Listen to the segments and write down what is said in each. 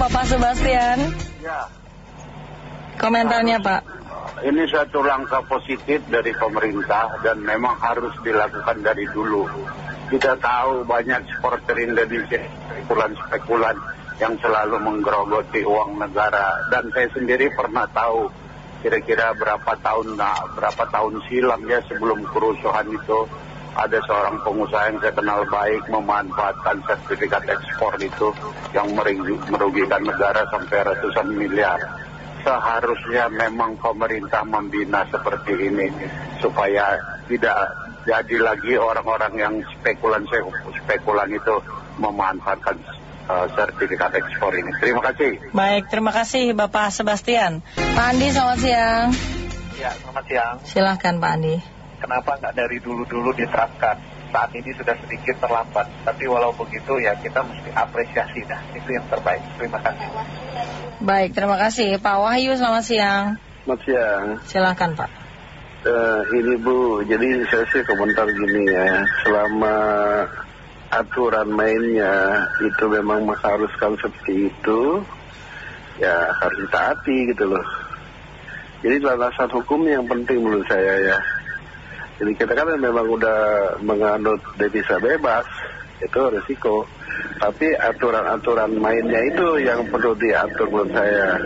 Bapak Sebastian. Ya, Komentarnya Pak. ini suatu langkah positif dari pemerintah dan memang harus dilakukan dari dulu. Kita tahu banyak supporter Indonesia spekulan-spekulan yang selalu menggerogoti uang negara dan saya sendiri pernah tahu kira-kira berapa tahun nah, berapa tahun silam ya sebelum kerusuhan itu ada seorang pengusaha yang saya kenal baik memanfaatkan sertifikat ekspor itu yang merugi- merugikan negara sampai ratusan miliar. Seharusnya memang pemerintah membina seperti ini supaya tidak jadi lagi orang-orang yang spekulan spekulan itu memanfaatkan uh, sertifikat ekspor ini. Terima kasih. Baik, terima kasih Bapak Sebastian. Pak Andi, selamat siang. Ya, selamat siang. Silahkan Pak Andi. Kenapa nggak dari dulu-dulu diterapkan? Saat ini sudah sedikit terlambat. Tapi walau begitu ya kita mesti apresiasi dah. Itu yang terbaik. Terima kasih. Baik, terima kasih. Pak Wahyu, selamat siang. Selamat siang. Silahkan Pak. Eh, ini Bu, jadi saya sih komentar gini ya, selama aturan mainnya itu memang mengharuskan seperti itu, ya harus ditaati gitu loh. Jadi landasan hukum yang penting menurut saya ya. Jadi kita kan memang udah menganut devisa bebas, itu resiko. Tapi aturan-aturan mainnya itu yang perlu diatur menurut saya.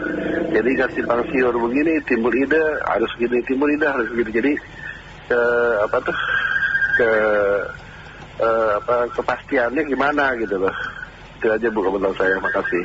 Jadi kasih siur begini, timbul ide harus gini, timbul ide harus gini. Jadi ke apa tuh ke eh, apa kepastiannya gimana gitu loh. Itu aja bu komentar saya. Makasih.